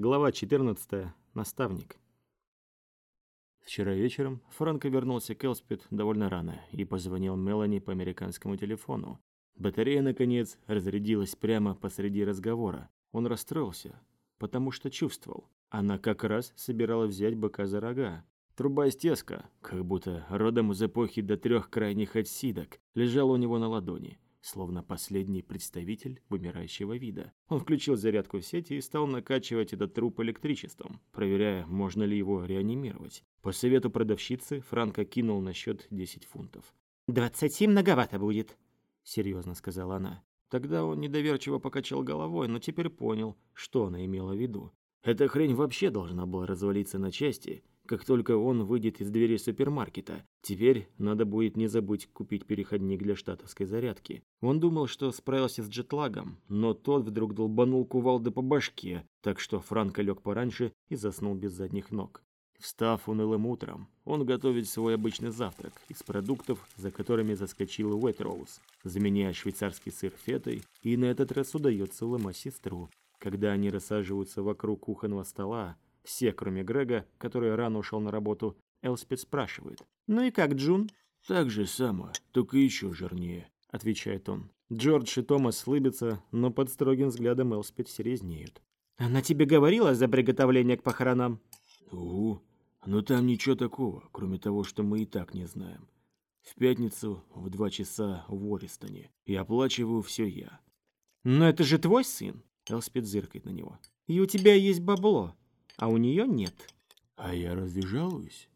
Глава 14. Наставник. Вчера вечером Франко вернулся к Элспет довольно рано и позвонил Мелани по американскому телефону. Батарея, наконец, разрядилась прямо посреди разговора. Он расстроился, потому что чувствовал. Она как раз собиралась взять быка за рога. Труба из теска, как будто родом из эпохи до трех крайних отсидок, лежала у него на ладони словно последний представитель вымирающего вида. Он включил зарядку в сети и стал накачивать этот труп электричеством, проверяя, можно ли его реанимировать. По совету продавщицы Франко кинул на счет 10 фунтов. «Двадцать семь многовато будет», — серьезно сказала она. Тогда он недоверчиво покачал головой, но теперь понял, что она имела в виду. Эта хрень вообще должна была развалиться на части, как только он выйдет из двери супермаркета. Теперь надо будет не забыть купить переходник для штатовской зарядки. Он думал, что справился с джетлагом, но тот вдруг долбанул кувалды по башке, так что Франко лег пораньше и заснул без задних ног. Встав унылым утром, он готовит свой обычный завтрак из продуктов, за которыми заскочил Уэйтроуз, заменяя швейцарский сыр фетой, и на этот раз удается ломать сестру. Когда они рассаживаются вокруг кухонного стола, все, кроме Грега, который рано ушел на работу, Элспет спрашивает. «Ну и как, Джун?» «Так же само, только еще жирнее», — отвечает он. Джордж и Томас слыбятся, но под строгим взглядом Элспет серьезнеют. «Она тебе говорила за приготовление к похоронам?» «Ну, но там ничего такого, кроме того, что мы и так не знаем. В пятницу в два часа в Ористоне, и оплачиваю все я». «Но это же твой сын?» Элспет зыркает на него. «И у тебя есть бабло а у нее нет. А я разве жалуюсь?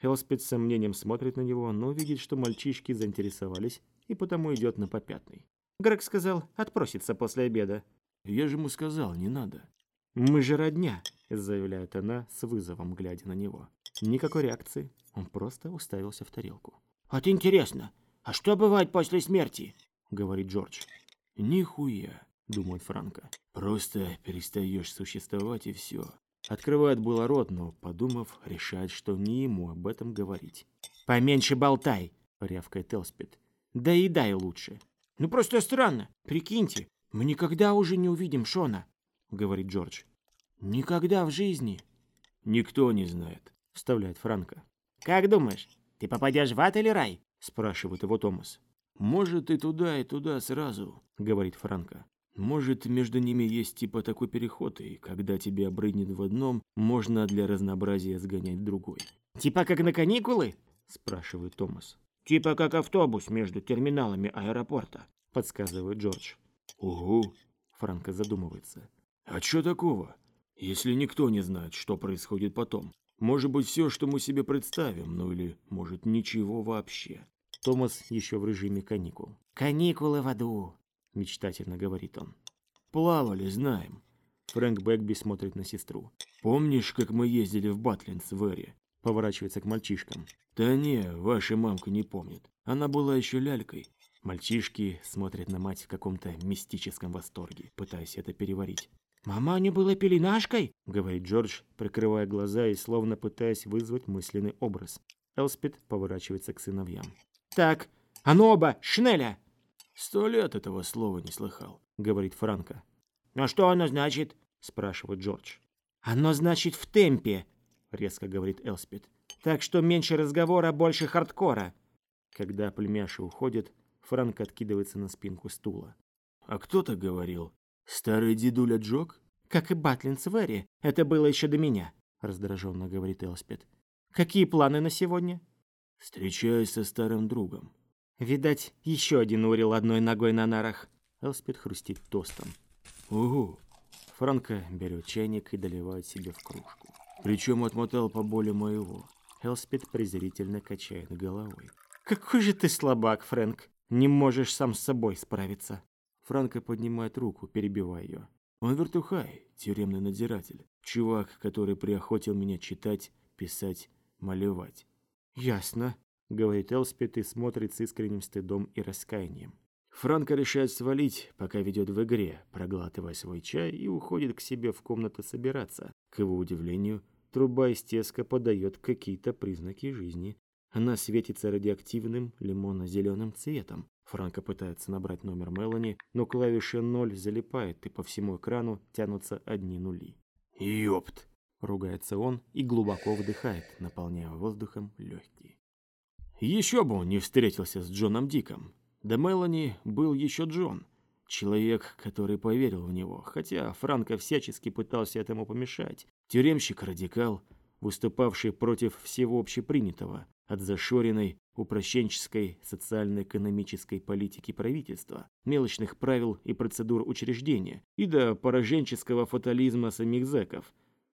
Элспид с сомнением смотрит на него, но видит, что мальчишки заинтересовались, и потому идет на попятный. Грег сказал, отпросится после обеда. Я же ему сказал, не надо. «Мы же родня», — заявляет она с вызовом, глядя на него. Никакой реакции, он просто уставился в тарелку. «Вот интересно, а что бывает после смерти?» — говорит Джордж. «Нихуя», — думает Франко. «Просто перестаешь существовать и все. Открывает было рот, но, подумав, решает, что не ему об этом говорить. «Поменьше болтай!» — рявкает Элспид. «Да и дай лучше!» «Ну просто странно, прикиньте, мы никогда уже не увидим Шона!» — говорит Джордж. «Никогда в жизни!» «Никто не знает», — вставляет Франко. «Как думаешь, ты попадешь в ад или рай?» — спрашивает его Томас. «Может, и туда, и туда сразу», — говорит Франко. Может, между ними есть типа такой переход, и когда тебе обрыднет в одном, можно для разнообразия сгонять в другой. «Типа как на каникулы?» – спрашивает Томас. «Типа как автобус между терминалами аэропорта», – подсказывает Джордж. «Угу», – Франко задумывается. «А что такого? Если никто не знает, что происходит потом. Может быть, все, что мы себе представим, ну или, может, ничего вообще». Томас еще в режиме каникул. «Каникулы в аду», — мечтательно говорит он. «Плавали, знаем». Фрэнк Бэкби смотрит на сестру. «Помнишь, как мы ездили в Батлинс в Эре?» Поворачивается к мальчишкам. «Да не, ваша мамка не помнит. Она была еще лялькой». Мальчишки смотрят на мать в каком-то мистическом восторге, пытаясь это переварить. «Мама не была пеленашкой?» — говорит Джордж, прикрывая глаза и словно пытаясь вызвать мысленный образ. Элспид поворачивается к сыновьям. «Так, а ну оба, шнеля!» «Сто лет этого слова не слыхал», — говорит Франко. «А что оно значит?» — спрашивает Джордж. «Оно значит в темпе», — резко говорит Элспид. «Так что меньше разговора, больше хардкора». Когда племяши уходят, Франк откидывается на спинку стула. «А кто-то говорил, старый дедуля Джок?» «Как и Батлин Свери. Это было еще до меня», — раздраженно говорит Элспид. «Какие планы на сегодня?» «Встречаюсь со старым другом», Видать, еще один урил одной ногой на нарах. Элспид хрустит тостом. Угу. Франко берет чайник и доливает себе в кружку. Причем отмотал поболее моего. Элспид презрительно качает головой. «Какой же ты слабак, Фрэнк! Не можешь сам с собой справиться!» Франко поднимает руку, перебивая ее. «Он вертухай, тюремный надзиратель. Чувак, который приохотил меня читать, писать, малевать». «Ясно говорит Элспет и смотрит с искренним стыдом и раскаянием. Франко решает свалить, пока ведет в игре, проглатывая свой чай и уходит к себе в комнату собираться. К его удивлению, труба из теска подает какие-то признаки жизни. Она светится радиоактивным лимонно-зеленым цветом. Франко пытается набрать номер Мелани, но клавиша 0 залипает, и по всему экрану тянутся одни нули. Ёпт! Ругается он и глубоко вдыхает, наполняя воздухом легкие. Еще бы он не встретился с Джоном Диком. Да Мелани был еще Джон. Человек, который поверил в него, хотя Франко всячески пытался этому помешать. Тюремщик-радикал, выступавший против всего общепринятого, от зашоренной, упрощенческой социально-экономической политики правительства, мелочных правил и процедур учреждения и до пораженческого фатализма самих зэков.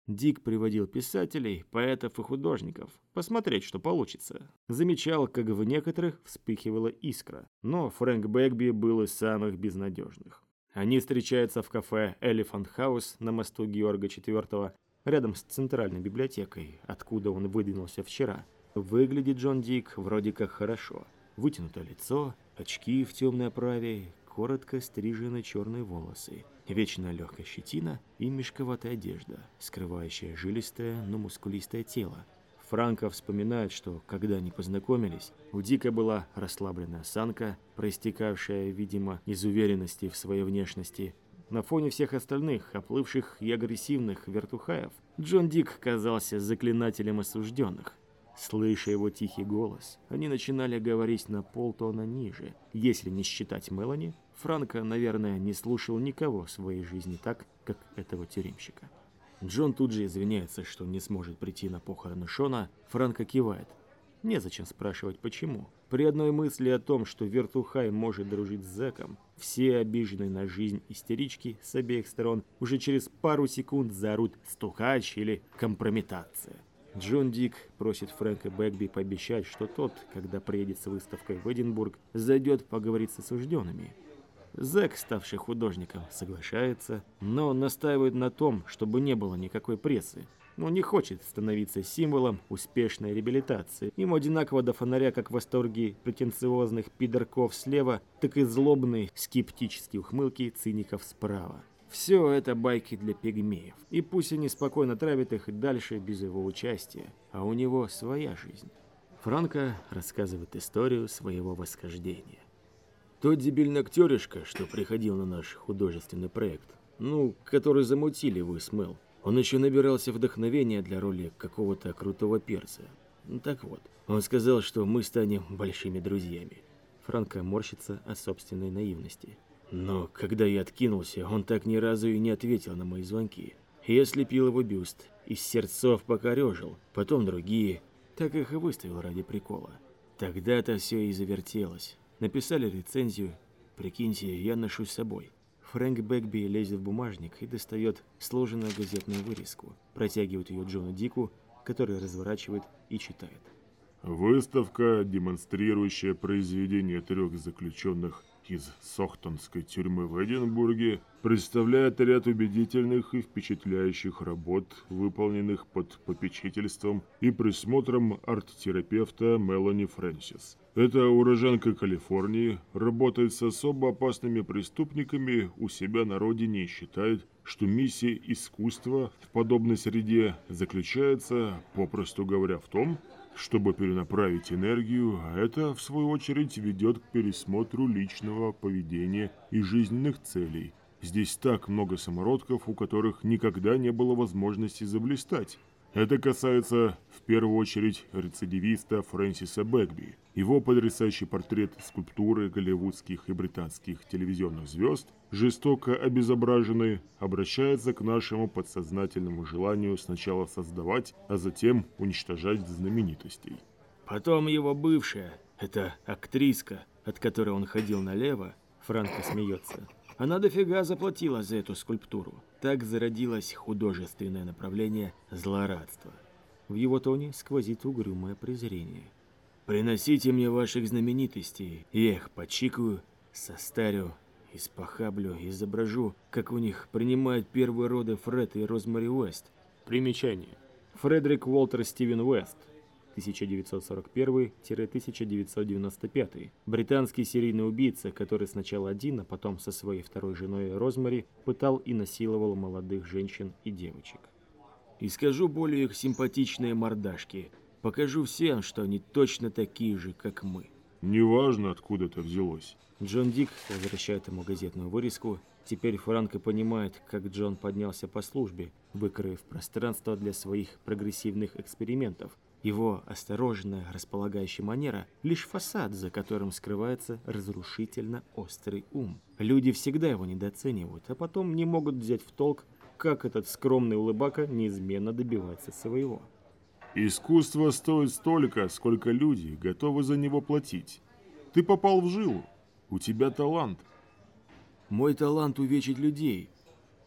Дик приводил писателей, поэтов и художников, посмотреть, что получится. Замечал, как в некоторых вспыхивала искра, но Фрэнк Бэгби был из самых безнадежных. Они встречаются в кафе Elephant House на мосту Георга IV, рядом с центральной библиотекой, откуда он выдвинулся вчера – Выглядит Джон Дик вроде как хорошо. Вытянутое лицо, очки в темной оправе, коротко стрижены черные волосы, вечно легкая щетина и мешковатая одежда, скрывающая жилистое, но мускулистое тело. Франко вспоминает, что, когда они познакомились, у Дика была расслабленная осанка, проистекавшая, видимо, из уверенности в своей внешности. На фоне всех остальных, оплывших и агрессивных вертухаев, Джон Дик казался заклинателем осужденных, Слыша его тихий голос, они начинали говорить на полтона ниже. Если не считать Мелани, Франко, наверное, не слушал никого в своей жизни так, как этого тюремщика. Джон тут же извиняется, что не сможет прийти на похороны Шона, Франко кивает. Незачем спрашивать, почему. При одной мысли о том, что Вертухай может дружить с зэком, все обиженные на жизнь истерички с обеих сторон уже через пару секунд заорут «стукач» или «компрометация». Джон Дик просит Фрэнка Бэгби пообещать, что тот, когда приедет с выставкой в Эдинбург, зайдет поговорить с осужденными. Зэк, ставший художником, соглашается, но настаивает на том, чтобы не было никакой прессы. Он не хочет становиться символом успешной реабилитации. Ему одинаково до фонаря как восторги претенциозных пидорков слева, так и злобные скептические ухмылки циников справа. Все это байки для пигмеев, и пусть они спокойно травят их дальше без его участия, а у него своя жизнь. Франко рассказывает историю своего восхождения. Тот дебильный актеришка, что приходил на наш художественный проект, ну, который замутили вы с Мел, он еще набирался вдохновения для роли какого-то крутого перца. Так вот, он сказал, что мы станем большими друзьями. Франко морщится от собственной наивности. Но когда я откинулся, он так ни разу и не ответил на мои звонки. Я слепил его бюст, из сердцов покорежил, потом другие. Так их и выставил ради прикола. Тогда-то все и завертелось. Написали рецензию. Прикиньте, я ношу с собой. Фрэнк Бэкби лезет в бумажник и достает сложенную газетную вырезку. Протягивает ее Джону Дику, который разворачивает и читает. Выставка, демонстрирующая произведения трех заключенных из Сохтонской тюрьмы в Эдинбурге представляет ряд убедительных и впечатляющих работ, выполненных под попечительством и присмотром арт-терапевта Мелани Фрэнсис. Эта уроженка Калифорнии работает с особо опасными преступниками у себя на родине и считает, что миссия искусства в подобной среде заключается, попросту говоря, в том, чтобы перенаправить энергию, это, в свою очередь, ведет к пересмотру личного поведения и жизненных целей. Здесь так много самородков, у которых никогда не было возможности заблистать. Это касается в первую очередь рецидивиста Фрэнсиса Бэгби. Его потрясающий портрет скульптуры голливудских и британских телевизионных звезд, жестоко обезображенный, обращается к нашему подсознательному желанию сначала создавать, а затем уничтожать знаменитостей. Потом его бывшая, эта актриска, от которой он ходил налево, Франко смеется, она дофига заплатила за эту скульптуру. Так зародилось художественное направление злорадства. В его тоне сквозит угрюмое презрение. «Приносите мне ваших знаменитостей, я их почикаю, состарю, испохаблю, изображу, как у них принимают первые роды Фред и Розмари Уэст». Примечание. Фредерик Уолтер Стивен Уэст – 1941-1995, британский серийный убийца, который сначала один, а потом со своей второй женой Розмари пытал и насиловал молодых женщин и девочек. И скажу более их симпатичные мордашки. Покажу всем, что они точно такие же, как мы. Неважно, откуда это взялось. Джон Дик возвращает ему газетную вырезку Теперь Франко понимает, как Джон поднялся по службе, выкроив пространство для своих прогрессивных экспериментов. Его осторожная, располагающая манера – лишь фасад, за которым скрывается разрушительно острый ум. Люди всегда его недооценивают, а потом не могут взять в толк, как этот скромный улыбака неизменно добивается своего. Искусство стоит столько, сколько люди готовы за него платить. Ты попал в жилу. У тебя талант – мой талант увечить людей.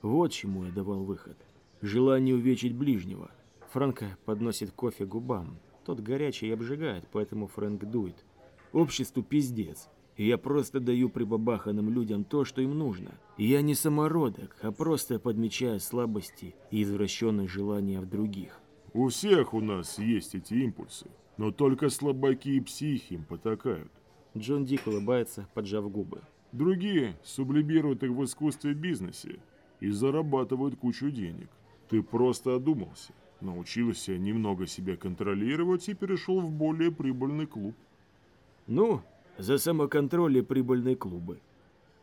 Вот чему я давал выход. Желание увечить ближнего. Франко подносит кофе губам. Тот горячий и обжигает, поэтому Фрэнк дует. Обществу пиздец. Я просто даю прибабаханным людям то, что им нужно. Я не самородок, а просто подмечаю слабости и извращенные желания в других. У всех у нас есть эти импульсы, но только слабаки и психи им потакают. Джон Дик улыбается, поджав губы. Другие сублимируют их в искусстве и бизнесе и зарабатывают кучу денег. Ты просто одумался, научился немного себя контролировать и перешел в более прибыльный клуб. Ну, за самоконтроль и прибыльные клубы.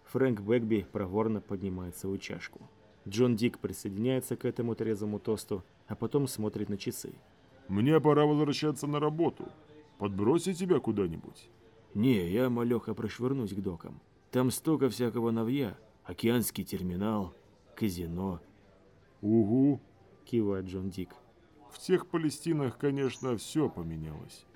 Фрэнк Бэкби проворно поднимает свою чашку. Джон Дик присоединяется к этому трезвому тосту, а потом смотрит на часы. «Мне пора возвращаться на работу. Подбросить тебя куда-нибудь?» «Не, я, малеха, прошвырнусь к докам. Там столько всякого новья. Океанский терминал, казино. «Угу», — кивает Джон Дик. «В тех Палестинах, конечно, все поменялось.